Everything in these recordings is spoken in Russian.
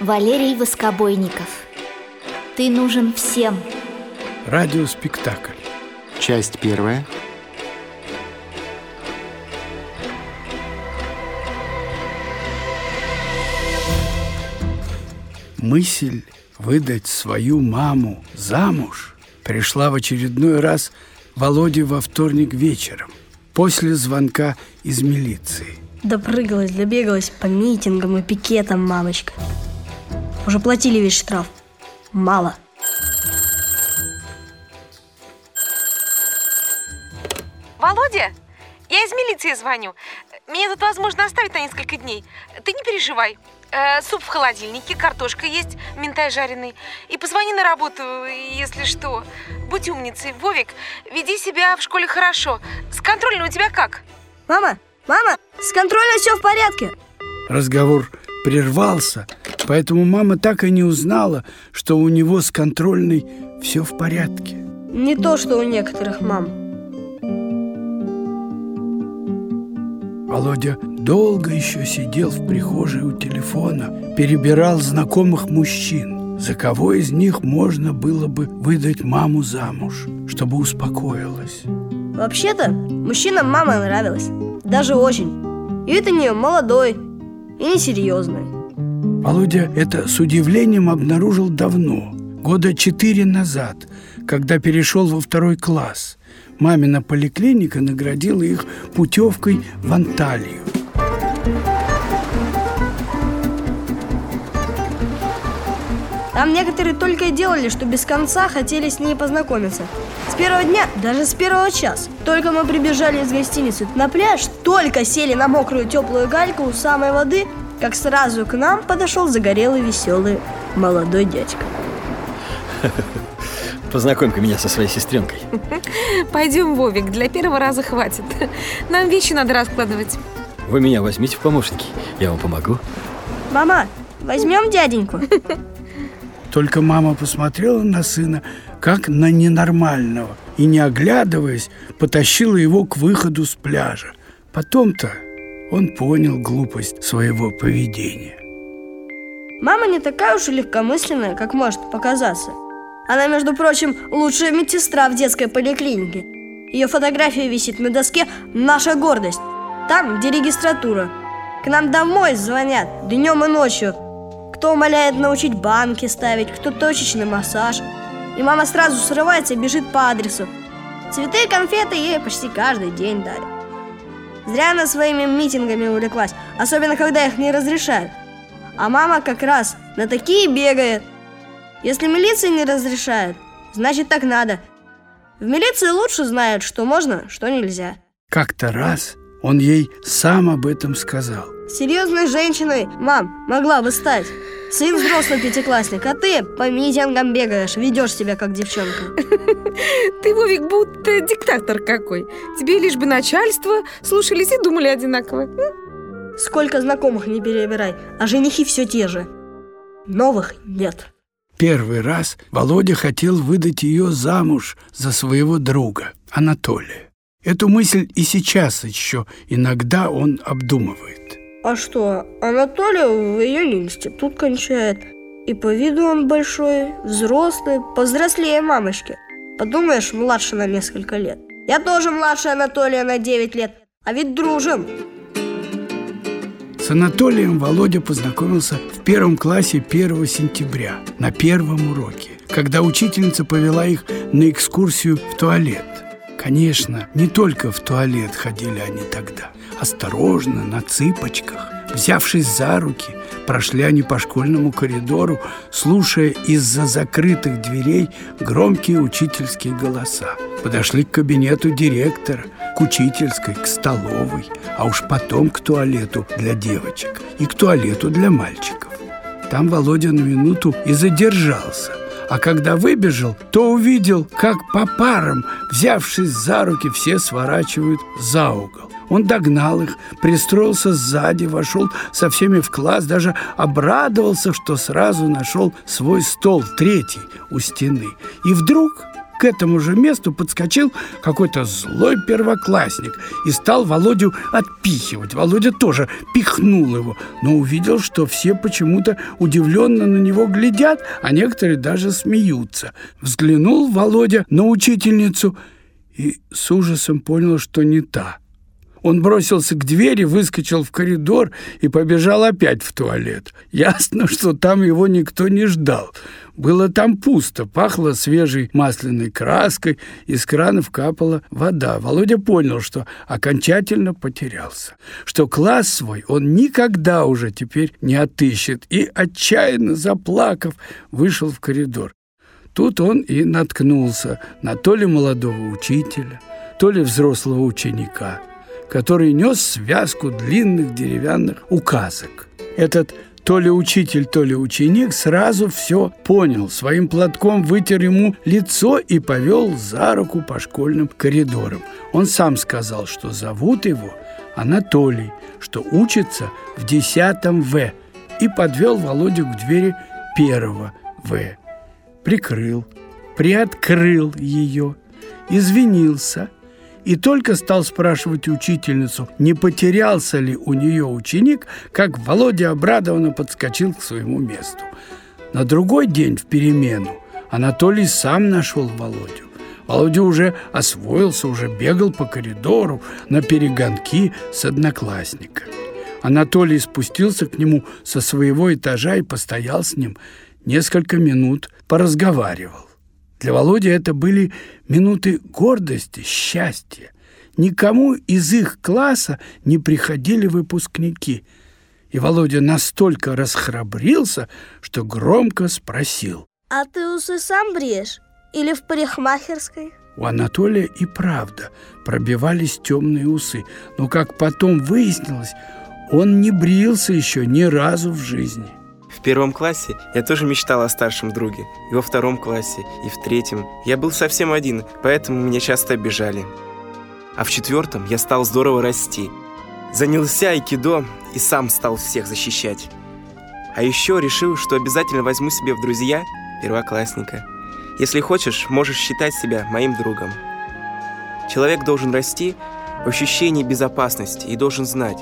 Валерий Воскобойников Ты нужен всем Радиоспектакль Часть первая Мысль выдать свою маму замуж пришла в очередной раз Володе во вторник вечером, после звонка из милиции. Допрыгалась, добегалась по митингам и пикетам мамочка. Уже платили весь штраф. Мало. Володя, я из милиции звоню. Меня тут возможно оставить на несколько дней. Ты не переживай. Э, суп в холодильнике, картошка есть, ментай жареный. И позвони на работу, если что. Будь умницей. Вовик, веди себя в школе хорошо. С контролем у тебя как? Мама, мама, с контролем все в порядке. Разговор прервался, поэтому мама так и не узнала, что у него с контрольной все в порядке. Не то, что у некоторых мам. Володя долго еще сидел в прихожей у телефона, перебирал знакомых мужчин, за кого из них можно было бы выдать маму замуж, чтобы успокоилась. Вообще-то, мужчинам мама нравилась. Даже очень. И это не молодой и несерьезный. Володя это с удивлением обнаружил давно, года четыре назад, когда перешел во второй класс. Мамина поликлиника наградила их путевкой в Анталию. Там некоторые только и делали, что без конца хотели с ней познакомиться. С первого дня, даже с первого часа. Только мы прибежали из гостиницы на пляж, только сели на мокрую теплую гальку у самой воды, как сразу к нам подошел загорелый веселый молодой дядька. Познакомь-ка меня со своей сестренкой. Пойдем, Вовик, для первого раза хватит. Нам вещи надо раскладывать. Вы меня возьмите в помощники, я вам помогу. Мама, возьмем дяденьку? Только мама посмотрела на сына, как на ненормального, и, не оглядываясь, потащила его к выходу с пляжа. Потом-то он понял глупость своего поведения. Мама не такая уж и легкомысленная, как может показаться. Она, между прочим, лучшая медсестра в детской поликлинике. Ее фотография висит на доске «Наша гордость». Там, где регистратура. К нам домой звонят днем и ночью. Кто умоляет научить банки ставить, кто точечный массаж. И мама сразу срывается и бежит по адресу. Цветы и конфеты ей почти каждый день дали. Зря она своими митингами увлеклась, особенно когда их не разрешают. А мама как раз на такие бегает. Если милиция не разрешает, значит так надо. В милиции лучше знают, что можно, что нельзя. Как-то раз он ей сам об этом сказал. Серьезной женщиной, мам, могла бы стать. Сын взрослый пятиклассник, а ты по митингам бегаешь, ведешь себя как девчонка. Ты, Вовик, будто диктатор какой. Тебе лишь бы начальство слушались и думали одинаково. Сколько знакомых не перебирай, а женихи все те же. Новых нет. Первый раз Володя хотел выдать ее замуж за своего друга, Анатолия. Эту мысль и сейчас еще иногда он обдумывает. А что, Анатолий в июне институт кончает. И по виду он большой, взрослый, повзрослее мамочки. Подумаешь, младше на несколько лет. Я тоже младше Анатолия на 9 лет, а ведь дружим. С Анатолием Володя познакомился в первом классе 1 сентября на первом уроке, когда учительница повела их на экскурсию в туалет. Конечно, не только в туалет ходили они тогда. Осторожно, на цыпочках, взявшись за руки, прошли они по школьному коридору, слушая из-за закрытых дверей громкие учительские голоса. Подошли к кабинету директора, к учительской, к столовой, а уж потом к туалету для девочек и к туалету для мальчиков. Там Володя на минуту и задержался, а когда выбежал, то увидел, как по парам, взявшись за руки, все сворачивают за угол. Он догнал их, пристроился сзади, вошел со всеми в класс, даже обрадовался, что сразу нашел свой стол, третий, у стены. И вдруг к этому же месту подскочил какой-то злой первоклассник и стал Володю отпихивать. Володя тоже пихнул его, но увидел, что все почему-то удивленно на него глядят, а некоторые даже смеются. Взглянул Володя на учительницу и с ужасом понял, что не та. Он бросился к двери, выскочил в коридор и побежал опять в туалет. Ясно, что там его никто не ждал. Было там пусто, пахло свежей масляной краской, из кранов капала вода. Володя понял, что окончательно потерялся, что класс свой он никогда уже теперь не отыщет, и, отчаянно заплакав, вышел в коридор. Тут он и наткнулся на то ли молодого учителя, то ли взрослого ученика – который нес связку длинных деревянных указок. Этот то ли учитель, то ли ученик сразу все понял, своим платком вытер ему лицо и повел за руку по школьным коридорам. Он сам сказал, что зовут его Анатолий, что учится в 10 В, и подвел Володю к двери первого В. Прикрыл, приоткрыл ее, извинился – и только стал спрашивать учительницу, не потерялся ли у нее ученик, как Володя обрадованно подскочил к своему месту. На другой день в перемену Анатолий сам нашел Володю. Володя уже освоился, уже бегал по коридору на перегонки с одноклассниками. Анатолий спустился к нему со своего этажа и постоял с ним несколько минут, поразговаривал. Для Володи это были минуты гордости, счастья. Никому из их класса не приходили выпускники. И Володя настолько расхрабрился, что громко спросил. «А ты усы сам бреешь? Или в парикмахерской?» У Анатолия и правда пробивались темные усы, но, как потом выяснилось, он не брился еще ни разу в жизни. В первом классе я тоже мечтал о старшем друге, и во втором классе, и в третьем. Я был совсем один, поэтому меня часто обижали. А в четвертом я стал здорово расти. Занялся айкидо и сам стал всех защищать. А еще решил, что обязательно возьму себе в друзья первоклассника. Если хочешь, можешь считать себя моим другом. Человек должен расти в ощущении безопасности и должен знать,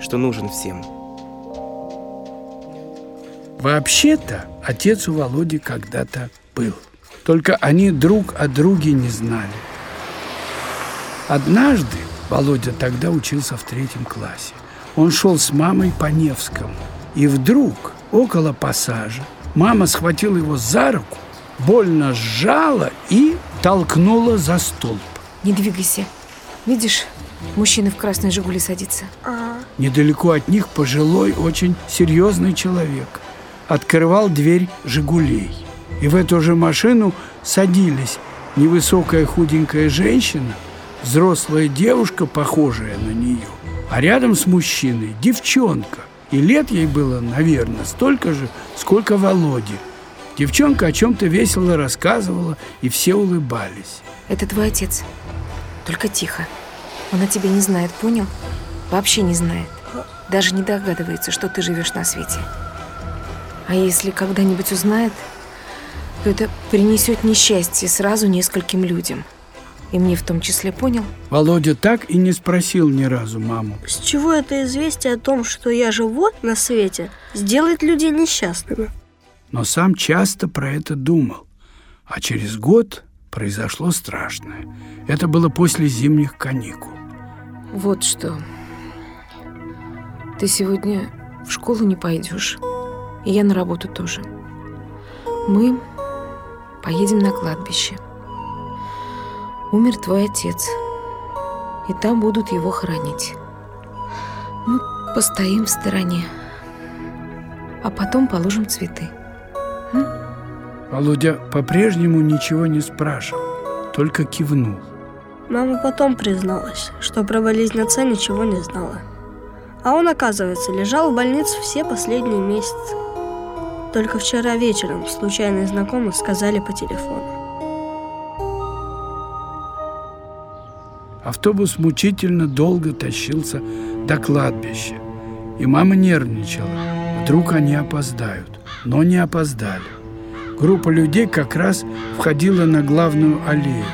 что нужен всем. Вообще-то отец у Володи когда-то был. Только они друг о друге не знали. Однажды, Володя тогда учился в третьем классе, он шел с мамой по Невскому. И вдруг, около пассажа, мама схватила его за руку, больно сжала и толкнула за столб. Не двигайся. Видишь, мужчина в красной «Жигули» садится. А, Недалеко от них пожилой, очень серьезный человек – открывал дверь «Жигулей». И в эту же машину садились невысокая худенькая женщина, взрослая девушка, похожая на нее, а рядом с мужчиной девчонка. И лет ей было, наверное, столько же, сколько Володе. Девчонка о чем-то весело рассказывала, и все улыбались. Это твой отец. Только тихо. Он о тебе не знает, понял? Вообще не знает. Даже не догадывается, что ты живешь на свете. А если когда-нибудь узнает, то это принесет несчастье сразу нескольким людям. И мне в том числе понял? Володя так и не спросил ни разу маму. с чего это известие о том, что я живу на свете, сделает людей несчастными? но сам часто про это думал. А через год произошло страшное. Это было после зимних каникул. Вот что. Ты сегодня в школу не пойдешь. И я на работу тоже. Мы поедем на кладбище. Умер твой отец. И там будут его хоронить. Мы постоим в стороне. А потом положим цветы. Володя по-прежнему ничего не спрашивал, только кивнул. Мама потом призналась, что про болезнь отца ничего не знала. А он, оказывается, лежал в больнице все последние месяцы. Только вчера вечером случайные знакомые сказали по телефону. Автобус мучительно долго тащился до кладбища, и мама нервничала. Вдруг они опоздают, но не опоздали. Группа людей как раз входила на главную аллею.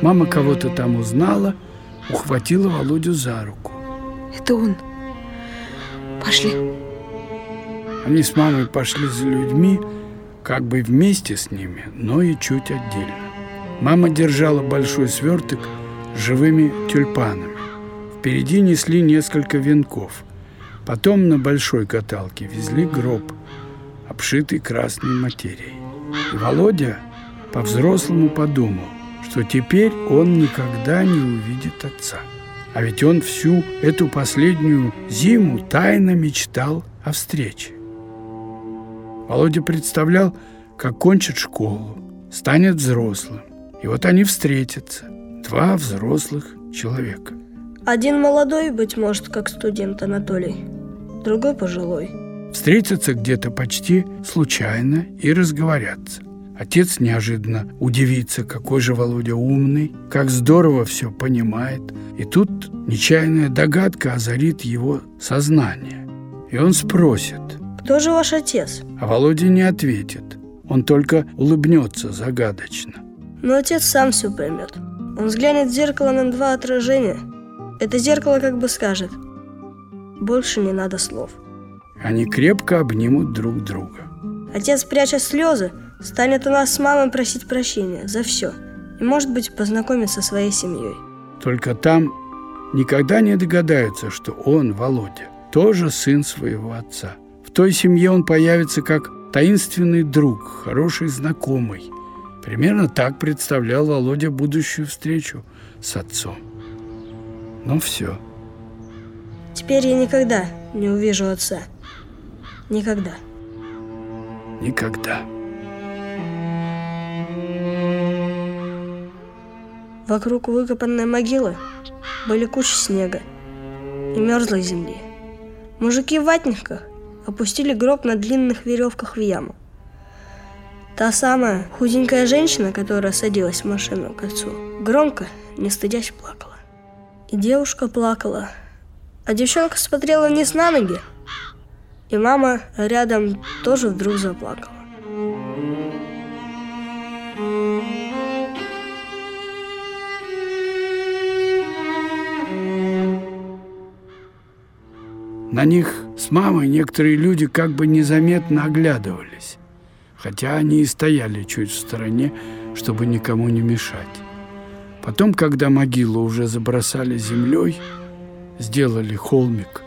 Мама кого-то там узнала, ухватила Володю за руку. Это он. Пошли. Они с мамой пошли за людьми, как бы вместе с ними, но и чуть отдельно. Мама держала большой сверток с живыми тюльпанами. Впереди несли несколько венков. Потом на большой каталке везли гроб, обшитый красной материей. И Володя по-взрослому подумал, что теперь он никогда не увидит отца. А ведь он всю эту последнюю зиму тайно мечтал о встрече. Володя представлял, как кончит школу, станет взрослым. И вот они встретятся, два взрослых человека. Один молодой, быть может, как студент Анатолий, другой пожилой. Встретятся где-то почти случайно и разговорятся. Отец неожиданно удивится, какой же Володя умный, как здорово все понимает. И тут нечаянная догадка озарит его сознание. И он спросит. Кто же ваш отец? А Володя не ответит. Он только улыбнется загадочно. Но отец сам все поймет. Он взглянет в зеркало на два отражения. Это зеркало как бы скажет. Больше не надо слов. Они крепко обнимут друг друга. Отец, пряча слезы, станет у нас с мамой просить прощения за все. И, может быть, познакомиться со своей семьей. Только там никогда не догадаются, что он, Володя, тоже сын своего отца. Той семье он появится как таинственный друг, хороший знакомый. Примерно так представлял Володя будущую встречу с отцом. Но все. Теперь я никогда не увижу отца. Никогда. Никогда. Вокруг выкопанной могилы были кучи снега и мерзлой земли. Мужики в ватниках опустили гроб на длинных веревках в яму. Та самая худенькая женщина, которая садилась в машину к отцу, громко, не стыдясь, плакала. И девушка плакала, а девчонка смотрела вниз на ноги, и мама рядом тоже вдруг заплакала. На них с мамой некоторые люди как бы незаметно оглядывались, хотя они и стояли чуть в стороне, чтобы никому не мешать. Потом, когда могилу уже забросали землей, сделали холмик,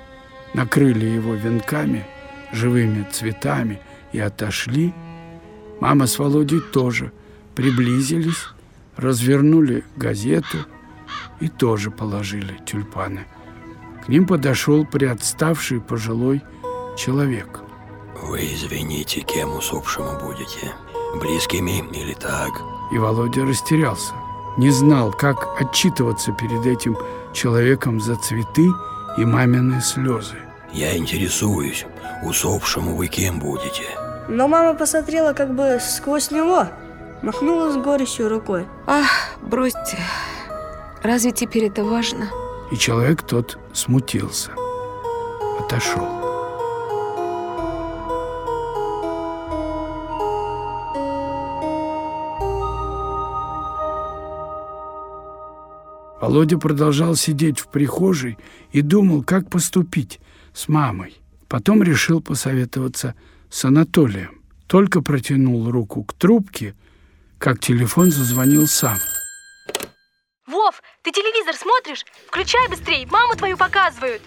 накрыли его венками, живыми цветами и отошли, мама с Володей тоже приблизились, развернули газету и тоже положили тюльпаны – к ним подошел приотставший пожилой человек. Вы извините, кем усопшему будете? Близкими или так? И Володя растерялся. Не знал, как отчитываться перед этим человеком за цветы и мамины слезы. Я интересуюсь, усопшему вы кем будете? Но мама посмотрела как бы сквозь него, махнула с горечью рукой. Ах, бросьте. Разве теперь это важно? И человек тот смутился, отошел. Володя продолжал сидеть в прихожей и думал, как поступить с мамой. Потом решил посоветоваться с Анатолием. Только протянул руку к трубке, как телефон зазвонил сам – Вов, ты телевизор смотришь? Включай быстрей, маму твою показывают.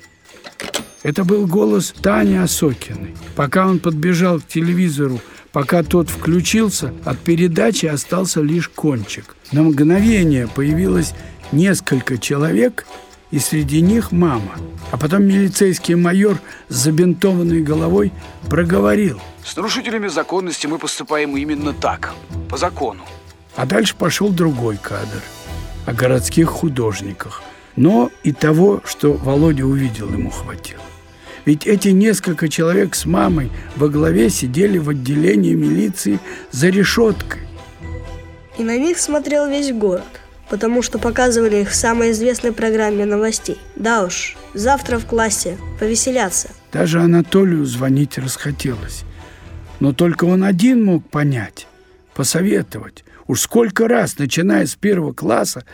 Это был голос Тани Осокиной. Пока он подбежал к телевизору, пока тот включился, от передачи остался лишь кончик. На мгновение появилось несколько человек, и среди них мама. А потом милицейский майор с забинтованной головой проговорил. С нарушителями законности мы поступаем именно так, по закону. А дальше пошел другой кадр – о городских художниках. Но и того, что Володя увидел, ему хватило. Ведь эти несколько человек с мамой во главе сидели в отделении милиции за решеткой. И на них смотрел весь город, потому что показывали их в самой известной программе новостей. Да уж, завтра в классе повеселяться. Даже Анатолию звонить расхотелось. Но только он один мог понять, посоветовать. Уж сколько раз, начиная с первого класса,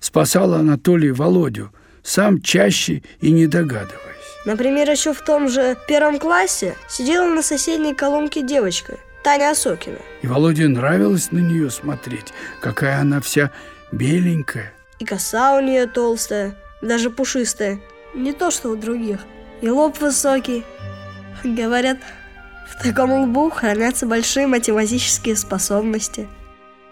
спасал Анатолий Володю, сам чаще и не догадываясь. Например, еще в том же первом классе сидела на соседней колонке девочка, Таня Осокина. И Володе нравилось на нее смотреть, какая она вся беленькая. И коса у нее толстая, даже пушистая. Не то, что у других. И лоб высокий. Говорят, в таком лбу хранятся большие математические способности.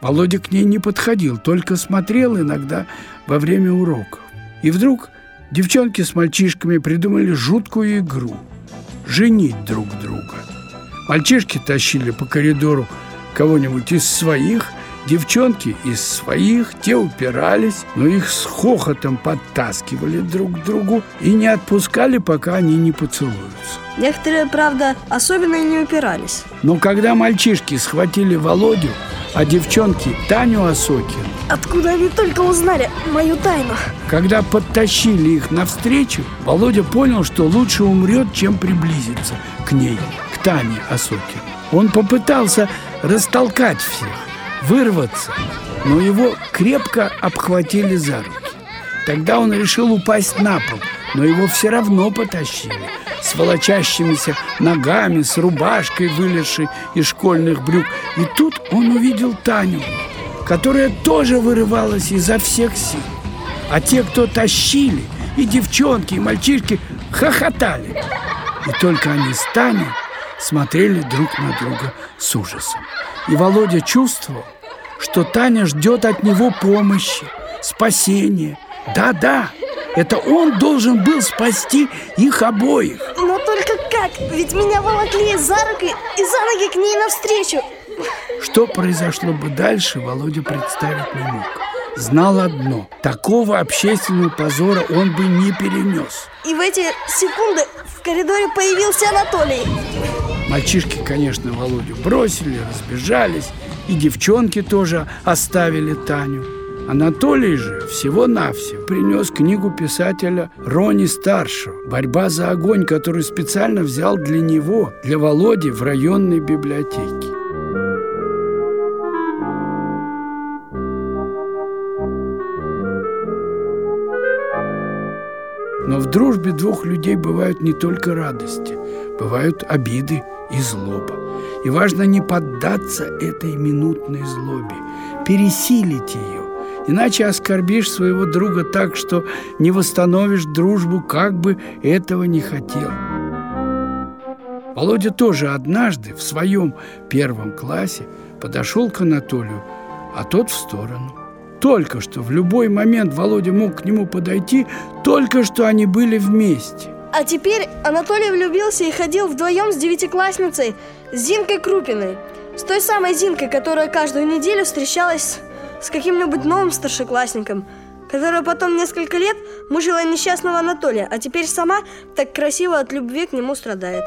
Володя к ней не подходил, только смотрел иногда во время уроков. И вдруг девчонки с мальчишками придумали жуткую игру – женить друг друга. Мальчишки тащили по коридору кого-нибудь из своих, девчонки из своих, те упирались, но их с хохотом подтаскивали друг к другу и не отпускали, пока они не поцелуются. Некоторые, правда, особенно и не упирались. Но когда мальчишки схватили Володю, а девчонки Таню Осокин, Откуда они только узнали мою тайну? когда подтащили их навстречу, Володя понял, что лучше умрет, чем приблизиться к ней, к Тане Осокин. Он попытался растолкать всех, вырваться, но его крепко обхватили за руки. Тогда он решил упасть на пол, но его все равно потащили с волочащимися ногами, с рубашкой, вылезшей из школьных брюк. И тут он увидел Таню, которая тоже вырывалась изо всех сил. А те, кто тащили, и девчонки, и мальчишки, хохотали. И только они с Таней смотрели друг на друга с ужасом. И Володя чувствовал, что Таня ждет от него помощи, спасения. Да-да, это он должен был спасти их обоих. Но только как? Ведь меня волокли за руки и за ноги к ней навстречу. Что произошло бы дальше, Володя представить не мог. Знал одно – такого общественного позора он бы не перенес. И в эти секунды в коридоре появился Анатолий. Мальчишки, конечно, Володю бросили, разбежались, и девчонки тоже оставили Таню. Анатолий же всего-навсего принес книгу писателя Рони Старшего «Борьба за огонь», которую специально взял для него, для Володи в районной библиотеке. Но в дружбе двух людей бывают не только радости, бывают обиды и злоба. И важно не поддаться этой минутной злобе, пересилить ее, иначе оскорбишь своего друга так, что не восстановишь дружбу, как бы этого не хотел. Володя тоже однажды в своем первом классе подошел к Анатолию, а тот в сторону. Только что в любой момент Володя мог к нему подойти, только что они были вместе. А теперь Анатолий влюбился и ходил вдвоем с девятиклассницей Зинкой Крупиной. С той самой Зинкой, которая каждую неделю встречалась с каким-нибудь новым старшеклассником, которая потом несколько лет мучила несчастного Анатолия, а теперь сама так красиво от любви к нему страдает.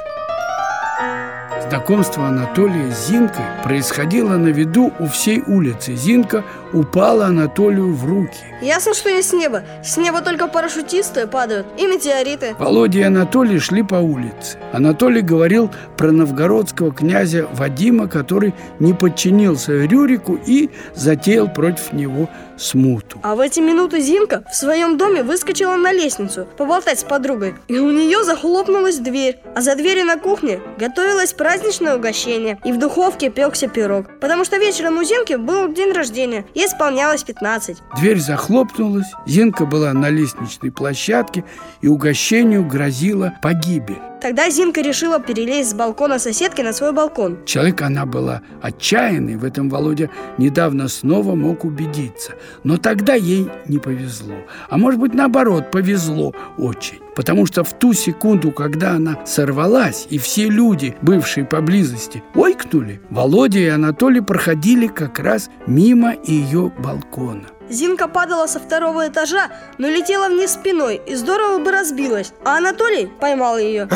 Знакомство Анатолия с Зинкой происходило на виду у всей улицы. Зинка упала Анатолию в руки. Ясно, что не с неба. С неба только парашютисты падают и метеориты. Володя и Анатолий шли по улице. Анатолий говорил про новгородского князя Вадима, который не подчинился Рюрику и затеял против него смуту. А в эти минуты Зинка в своем доме выскочила на лестницу поболтать с подругой. И у нее захлопнулась дверь. А за дверью на кухне готовилось праздничное угощение. И в духовке пекся пирог. Потому что вечером у Зинки был день рождения. Ей исполнялось 15. Дверь захлопнулась, Зинка была на лестничной площадке, и угощению грозила погибель. Тогда Зинка решила перелезть с балкона соседки на свой балкон. Человек она была отчаянной, в этом Володя недавно снова мог убедиться. Но тогда ей не повезло. А может быть, наоборот, повезло очень. Потому что в ту секунду, когда она сорвалась, и все люди, бывшие поблизости, ойкнули, Володя и Анатолий проходили как раз мимо ее балкона. Зинка падала со второго этажа, но летела вниз спиной и здорово бы разбилась. А Анатолий поймал ее.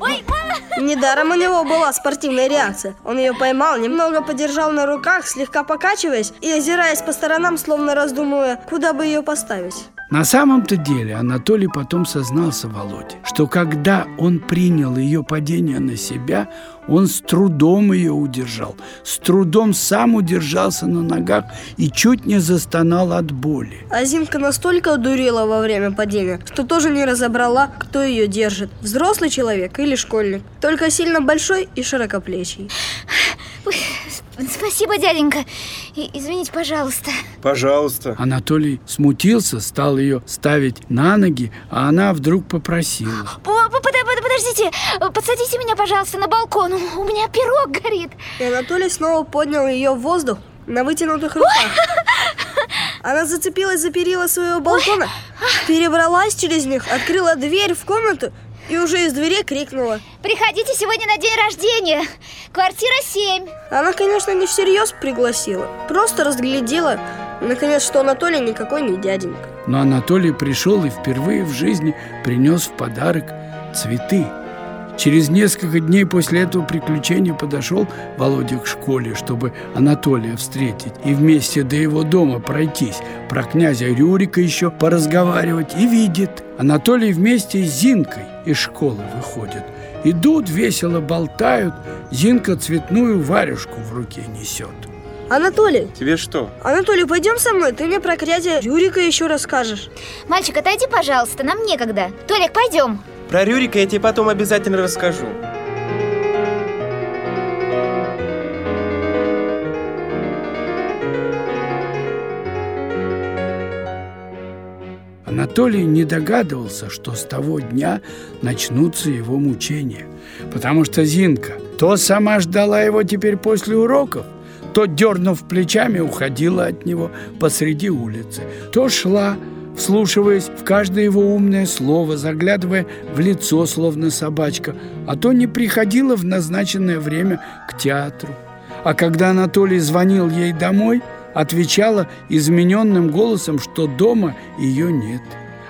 Ой! Недаром у него была спортивная реакция. Он ее поймал, немного подержал на руках, слегка покачиваясь и озираясь по сторонам, словно раздумывая, куда бы ее поставить. На самом-то деле Анатолий потом сознался Володе, что когда он принял ее падение на себя, он с трудом ее удержал, с трудом сам удержался на ногах и чуть не застонал от боли. А Зинка настолько одурела во время падения, что тоже не разобрала, кто ее держит, взрослый человек или школьник, только сильно большой и широкоплечий. Спасибо, дяденька. И, извините, пожалуйста. Пожалуйста. Анатолий смутился, стал ее ставить на ноги, а она вдруг попросила. Подождите, подсадите меня, пожалуйста, на балкон. У меня пирог горит. И Анатолий снова поднял ее в воздух на вытянутых руках. Она зацепилась за перила своего балкона, перебралась через них, открыла дверь в комнату и уже из двери крикнула. Приходите сегодня на день рождения, квартира 7 Она, конечно, не всерьез пригласила, просто разглядела, наконец, что Анатолий никакой не дяденька. Но Анатолий пришел и впервые в жизни принес в подарок цветы Через несколько дней после этого приключения подошел Володя к школе, чтобы Анатолия встретить и вместе до его дома пройтись, про князя Рюрика еще поразговаривать, и видит. Анатолий вместе с Зинкой из школы выходит. Идут, весело болтают, Зинка цветную варежку в руке несет. Анатолий! Тебе что? Анатолий, пойдем со мной, ты мне про князя Рюрика еще расскажешь Мальчик, отойди, пожалуйста, нам некогда Толик, пойдем Про Рюрика я тебе потом обязательно расскажу. Анатолий не догадывался, что с того дня начнутся его мучения, потому что Зинка то сама ждала его теперь после уроков, то, дернув плечами, уходила от него посреди улицы, то шла, вслушиваясь в каждое его умное слово, заглядывая в лицо, словно собачка, а то не приходила в назначенное время к театру. А когда Анатолий звонил ей домой – отвечала измененным голосом, что дома ее нет.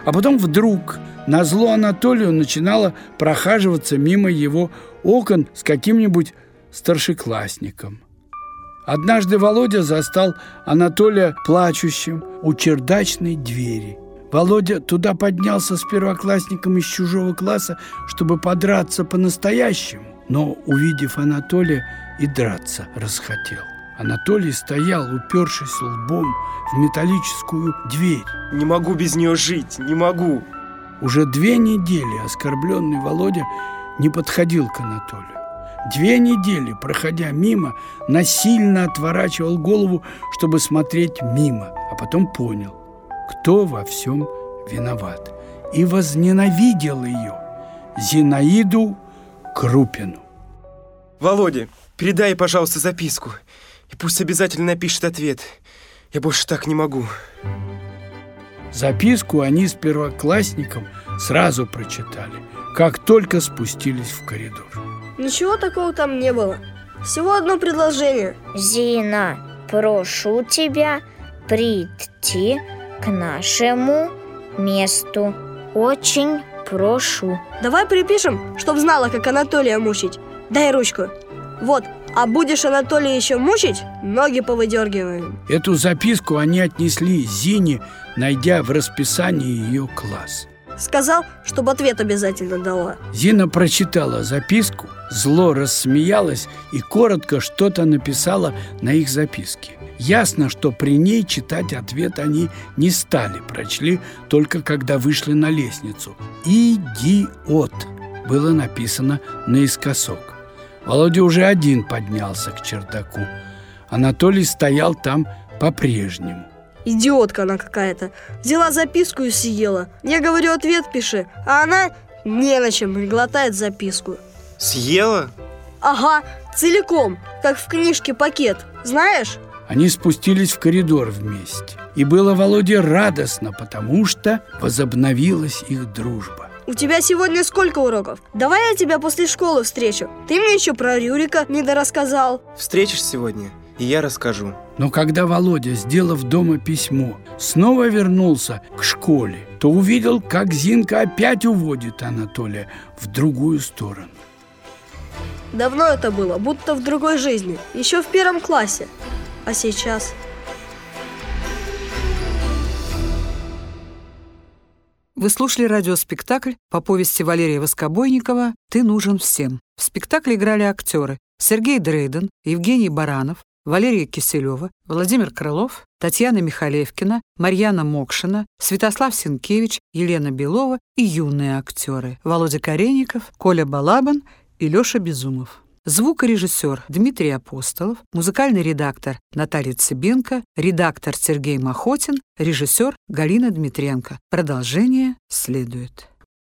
А потом вдруг на зло Анатолию начинала прохаживаться мимо его окон с каким-нибудь старшеклассником. Однажды Володя застал Анатолия плачущим у чердачной двери. Володя туда поднялся с первоклассником из чужого класса, чтобы подраться по-настоящему, но, увидев Анатолия, и драться расхотел. Анатолий стоял, упершись лбом в металлическую дверь. Не могу без нее жить, не могу. Уже две недели оскорбленный Володя не подходил к Анатолию. Две недели, проходя мимо, насильно отворачивал голову, чтобы смотреть мимо, а потом понял, кто во всем виноват, и возненавидел ее, Зинаиду Крупину. Володя, передай, пожалуйста, записку. И пусть обязательно напишет ответ. Я больше так не могу. Записку они с первоклассником сразу прочитали, как только спустились в коридор. Ничего такого там не было. Всего одно предложение. Зина, прошу тебя прийти к нашему месту. Очень прошу. Давай припишем, чтоб знала, как Анатолия мучить. Дай ручку. Вот, а будешь Анатолия еще мучить, ноги повыдергиваем. Эту записку они отнесли Зине, найдя в расписании ее класс. Сказал, чтобы ответ обязательно дала. Зина прочитала записку, зло рассмеялась и коротко что-то написала на их записке. Ясно, что при ней читать ответ они не стали, прочли только когда вышли на лестницу. «Идиот» было написано наискосок. Володя уже один поднялся к чердаку. Анатолий стоял там по-прежнему. Идиотка она какая-то. Взяла записку и съела. Я говорю, ответ пиши, а она не на чем глотает записку. Съела? Ага, целиком, как в книжке пакет. Знаешь? Они спустились в коридор вместе. И было Володе радостно, потому что возобновилась их дружба. У тебя сегодня сколько уроков? Давай я тебя после школы встречу. Ты мне еще про Рюрика не дорассказал. Встретишь сегодня, и я расскажу. Но когда Володя, сделав дома письмо, снова вернулся к школе, то увидел, как Зинка опять уводит Анатолия в другую сторону. Давно это было, будто в другой жизни, еще в первом классе. А сейчас... Вы слушали радиоспектакль по повести Валерия Воскобойникова «Ты нужен всем». В спектакле играли актеры Сергей Дрейден, Евгений Баранов, Валерия Киселева, Владимир Крылов, Татьяна Михалевкина, Марьяна Мокшина, Святослав Сенкевич, Елена Белова и юные актеры Володя Кареников, Коля Балабан и Лёша Безумов. Звукорежиссер Дмитрий Апостолов, музыкальный редактор Наталья Цыбенко, редактор Сергей Махотин, режиссер Галина Дмитренко. Продолжение следует.